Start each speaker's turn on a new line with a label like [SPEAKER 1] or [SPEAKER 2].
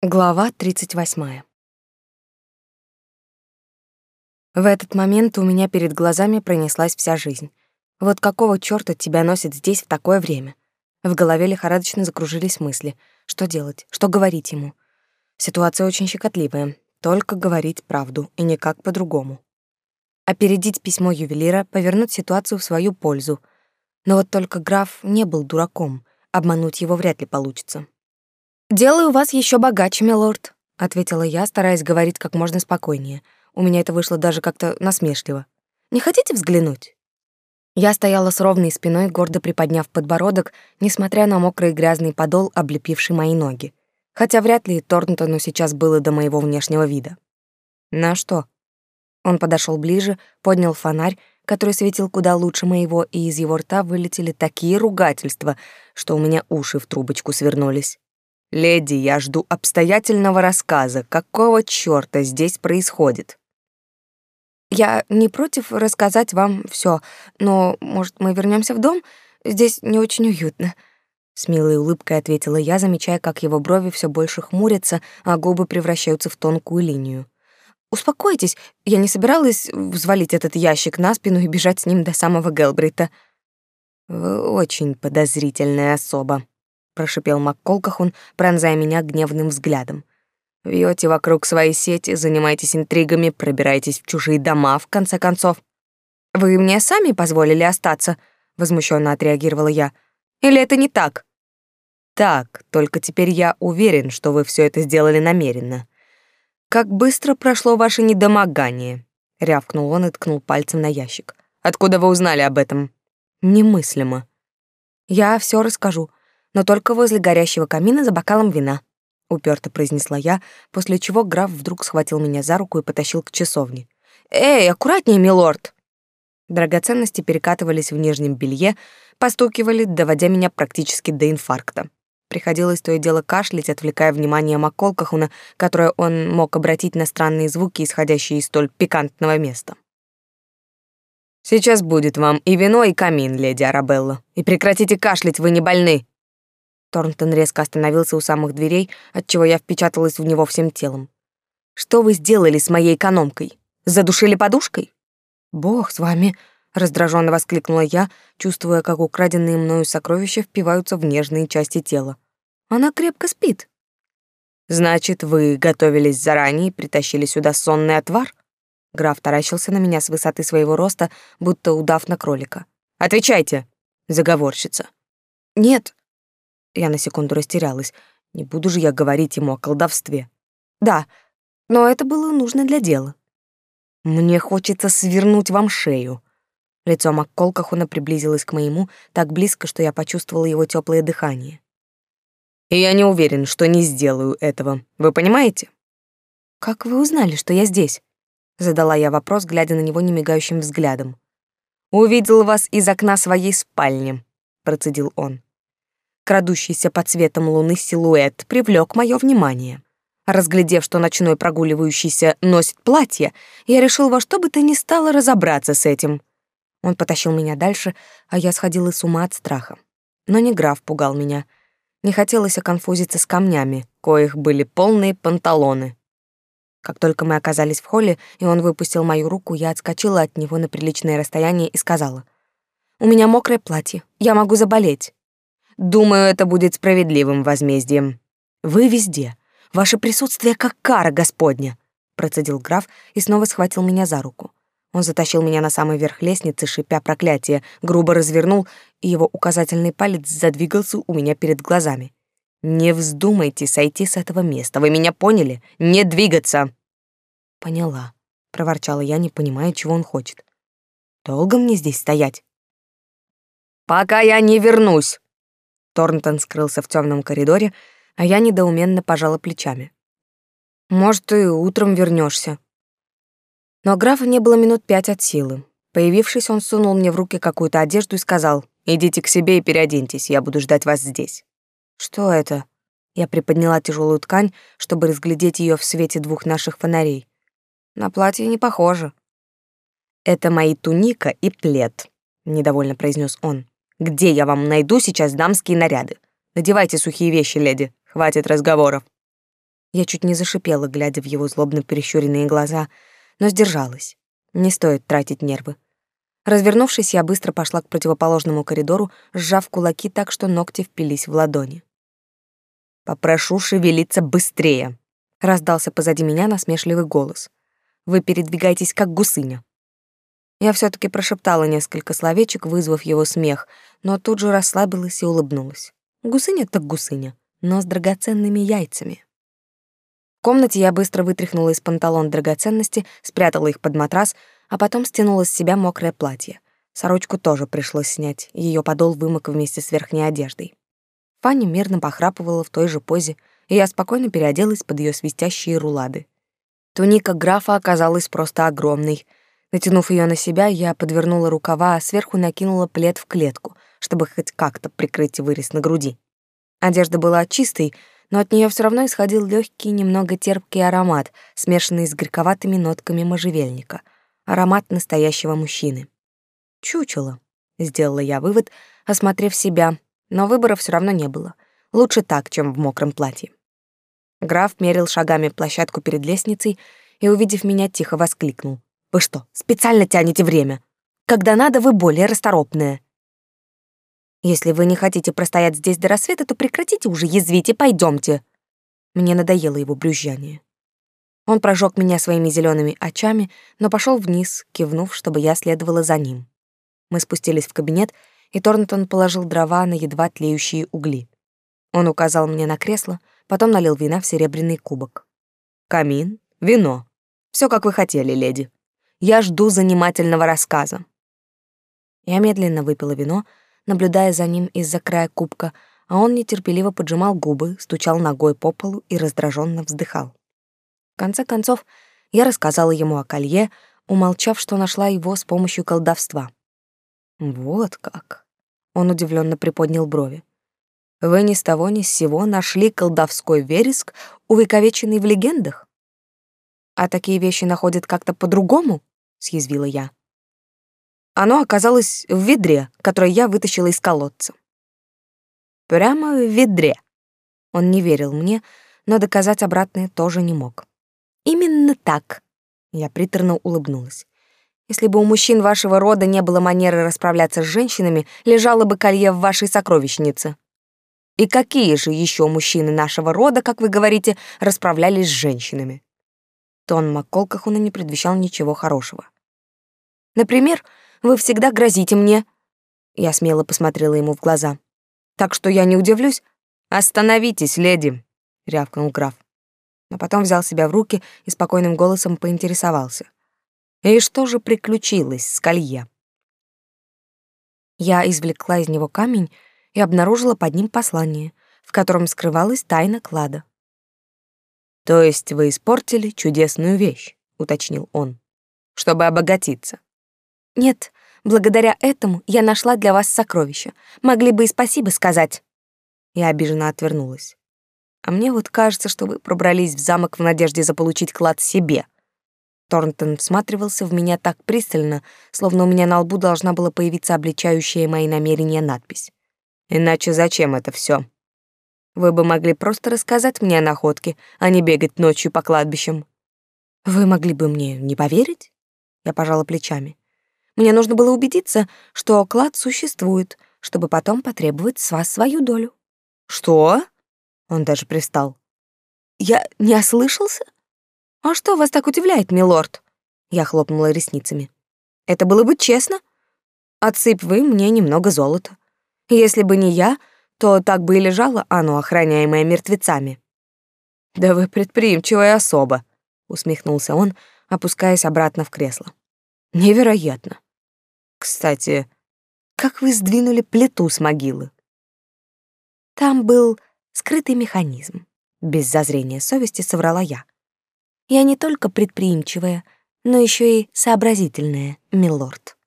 [SPEAKER 1] Глава 38. В этот момент у меня перед глазами пронеслась вся жизнь. Вот какого чёрта тебя носит здесь в такое время? В голове лихорадочно закружились мысли. Что делать? Что говорить ему? Ситуация очень щекотливая. Только говорить правду, и никак по-другому. Опередить письмо ювелира, повернуть ситуацию в свою пользу. Но вот только граф не был дураком. Обмануть его вряд ли получится. «Делаю вас еще богаче, милорд», — ответила я, стараясь говорить как можно спокойнее. У меня это вышло даже как-то насмешливо. «Не хотите взглянуть?» Я стояла с ровной спиной, гордо приподняв подбородок, несмотря на мокрый грязный подол, облепивший мои ноги. Хотя вряд ли Торнтону сейчас было до моего внешнего вида. «На что?» Он подошел ближе, поднял фонарь, который светил куда лучше моего, и из его рта вылетели такие ругательства, что у меня уши в трубочку свернулись. Леди, я жду обстоятельного рассказа. Какого чёрта здесь происходит? Я не против рассказать вам всё, но, может, мы вернёмся в дом? Здесь не очень уютно. С милой улыбкой ответила я, замечая, как его брови всё больше хмурятся, а губы превращаются в тонкую линию. Успокойтесь, я не собиралась взвалить этот ящик на спину и бежать с ним до самого Гелбрита. Вы очень подозрительная особа, прошипел МакКолкахун, пронзая меня гневным взглядом. Вьете вокруг своей сети, занимаетесь интригами, пробираетесь в чужие дома, в конце концов. Вы мне сами позволили остаться, возмущенно отреагировала я. Или это не так? Так, только теперь я уверен, что вы все это сделали намеренно. Как быстро прошло ваше недомогание, рявкнул он и ткнул пальцем на ящик. Откуда вы узнали об этом? Немыслимо. Я все расскажу но только возле горящего камина за бокалом вина», — уперто произнесла я, после чего граф вдруг схватил меня за руку и потащил к часовне. «Эй, аккуратнее, милорд!» Драгоценности перекатывались в нижнем белье, постукивали, доводя меня практически до инфаркта. Приходилось то и дело кашлять, отвлекая внимание Макколкахуна, которое он мог обратить на странные звуки, исходящие из столь пикантного места. «Сейчас будет вам и вино, и камин, леди Арабелла. И прекратите кашлять, вы не больны!» Торнтон резко остановился у самых дверей, отчего я впечаталась в него всем телом. «Что вы сделали с моей экономкой? Задушили подушкой?» «Бог с вами!» — раздраженно воскликнула я, чувствуя, как украденные мною сокровища впиваются в нежные части тела. «Она крепко спит». «Значит, вы готовились заранее и притащили сюда сонный отвар?» Граф таращился на меня с высоты своего роста, будто удав на кролика. «Отвечайте, заговорщица!» «Нет», я на секунду растерялась. Не буду же я говорить ему о колдовстве. Да, но это было нужно для дела. Мне хочется свернуть вам шею. Лицо Макколкахуна приблизилось к моему так близко, что я почувствовала его теплое дыхание. И я не уверен, что не сделаю этого. Вы понимаете? Как вы узнали, что я здесь? Задала я вопрос, глядя на него немигающим взглядом. Увидел вас из окна своей спальни, процедил он. Крадущийся под светом луны силуэт привлек мое внимание. Разглядев, что ночной прогуливающийся носит платье, я решил во что бы то ни стало разобраться с этим. Он потащил меня дальше, а я сходила с ума от страха. Но не граф пугал меня. Не хотелось оконфузиться с камнями, коих были полные панталоны. Как только мы оказались в холле, и он выпустил мою руку, я отскочила от него на приличное расстояние и сказала: "У меня мокрое платье. Я могу заболеть". Думаю, это будет справедливым возмездием. Вы везде. Ваше присутствие как кара Господня, процедил граф и снова схватил меня за руку. Он затащил меня на самый верх лестницы, шипя проклятие, грубо развернул, и его указательный палец задвигался у меня перед глазами. Не вздумайте сойти с этого места. Вы меня поняли? Не двигаться. Поняла, проворчала я, не понимая, чего он хочет. Долго мне здесь стоять? Пока я не вернусь, Торнтон скрылся в темном коридоре, а я недоуменно пожала плечами. «Может, ты утром вернешься. Но графа не было минут пять от силы. Появившись, он сунул мне в руки какую-то одежду и сказал, «Идите к себе и переоденьтесь, я буду ждать вас здесь». «Что это?» Я приподняла тяжелую ткань, чтобы разглядеть ее в свете двух наших фонарей. На платье не похоже. «Это мои туника и плед», — недовольно произнес он. Где я вам найду сейчас дамские наряды? Надевайте сухие вещи, леди. Хватит разговоров. Я чуть не зашипела, глядя в его злобно перещуренные глаза, но сдержалась. Не стоит тратить нервы. Развернувшись, я быстро пошла к противоположному коридору, сжав кулаки так, что ногти впились в ладони. «Попрошу шевелиться быстрее», — раздался позади меня насмешливый голос. «Вы передвигаетесь, как гусыня». Я все таки прошептала несколько словечек, вызвав его смех, но тут же расслабилась и улыбнулась. Гусыня так гусыня, но с драгоценными яйцами. В комнате я быстро вытряхнула из панталон драгоценности, спрятала их под матрас, а потом стянула с себя мокрое платье. Сорочку тоже пришлось снять, ее подол вымок вместе с верхней одеждой. Фанни мирно похрапывала в той же позе, и я спокойно переоделась под ее свистящие рулады. Туника графа оказалась просто огромной. Натянув ее на себя, я подвернула рукава, а сверху накинула плед в клетку, чтобы хоть как-то прикрыть вырез на груди. Одежда была чистой, но от нее все равно исходил легкий, немного терпкий аромат, смешанный с горьковатыми нотками можжевельника. Аромат настоящего мужчины. «Чучело», — сделала я вывод, осмотрев себя, но выбора все равно не было. Лучше так, чем в мокром платье. Граф мерил шагами площадку перед лестницей и, увидев меня, тихо воскликнул. «Вы что, специально тянете время? Когда надо, вы более расторопные». «Если вы не хотите простоять здесь до рассвета, то прекратите уже язвить и пойдемте». Мне надоело его брюзжание. Он прожег меня своими зелеными очами, но пошел вниз, кивнув, чтобы я следовала за ним. Мы спустились в кабинет, и Торнтон положил дрова на едва тлеющие угли. Он указал мне на кресло, потом налил вина в серебряный кубок. «Камин, вино. Все, как вы хотели, леди. Я жду занимательного рассказа». Я медленно выпила вино, наблюдая за ним из-за края кубка, а он нетерпеливо поджимал губы, стучал ногой по полу и раздраженно вздыхал. В конце концов, я рассказала ему о колье, умолчав, что нашла его с помощью колдовства. Вот как. Он удивленно приподнял брови. Вы ни с того ни с сего нашли колдовской вереск, увековеченный в легендах? А такие вещи находят как-то по-другому? Съязвила я. Оно оказалось в ведре, которое я вытащила из колодца. Прямо в ведре. Он не верил мне, но доказать обратное тоже не мог. Именно так. Я приторно улыбнулась. Если бы у мужчин вашего рода не было манеры расправляться с женщинами, лежало бы колье в вашей сокровищнице. И какие же еще мужчины нашего рода, как вы говорите, расправлялись с женщинами? Тон Макколкахуна не предвещал ничего хорошего. Например, вы всегда грозите мне. Я смело посмотрела ему в глаза. Так что я не удивлюсь. Остановитесь, леди, рявкнул граф. Но потом взял себя в руки и спокойным голосом поинтересовался. И что же приключилось с колье? Я извлекла из него камень и обнаружила под ним послание, в котором скрывалась тайна клада. «То есть вы испортили чудесную вещь», — уточнил он, — «чтобы обогатиться». «Нет, благодаря этому я нашла для вас сокровища. Могли бы и спасибо сказать». Я обиженно отвернулась. «А мне вот кажется, что вы пробрались в замок в надежде заполучить клад себе», Торнтон всматривался в меня так пристально, словно у меня на лбу должна была появиться обличающая мои намерения надпись. Иначе зачем это все? Вы бы могли просто рассказать мне о находке, а не бегать ночью по кладбищам. Вы могли бы мне не поверить? Я пожала плечами. Мне нужно было убедиться, что клад существует, чтобы потом потребовать с вас свою долю. Что? Он даже пристал. Я не ослышался? «А что вас так удивляет, милорд?» Я хлопнула ресницами. «Это было бы честно. Отсыпь вы мне немного золота. Если бы не я, то так бы и лежало оно, охраняемое мертвецами». «Да вы предприимчивая особа», — усмехнулся он, опускаясь обратно в кресло. «Невероятно. Кстати, как вы сдвинули плиту с могилы?» Там был скрытый механизм. Без зазрения совести соврала я. Я не только предприимчивая, но еще и сообразительная, милорд.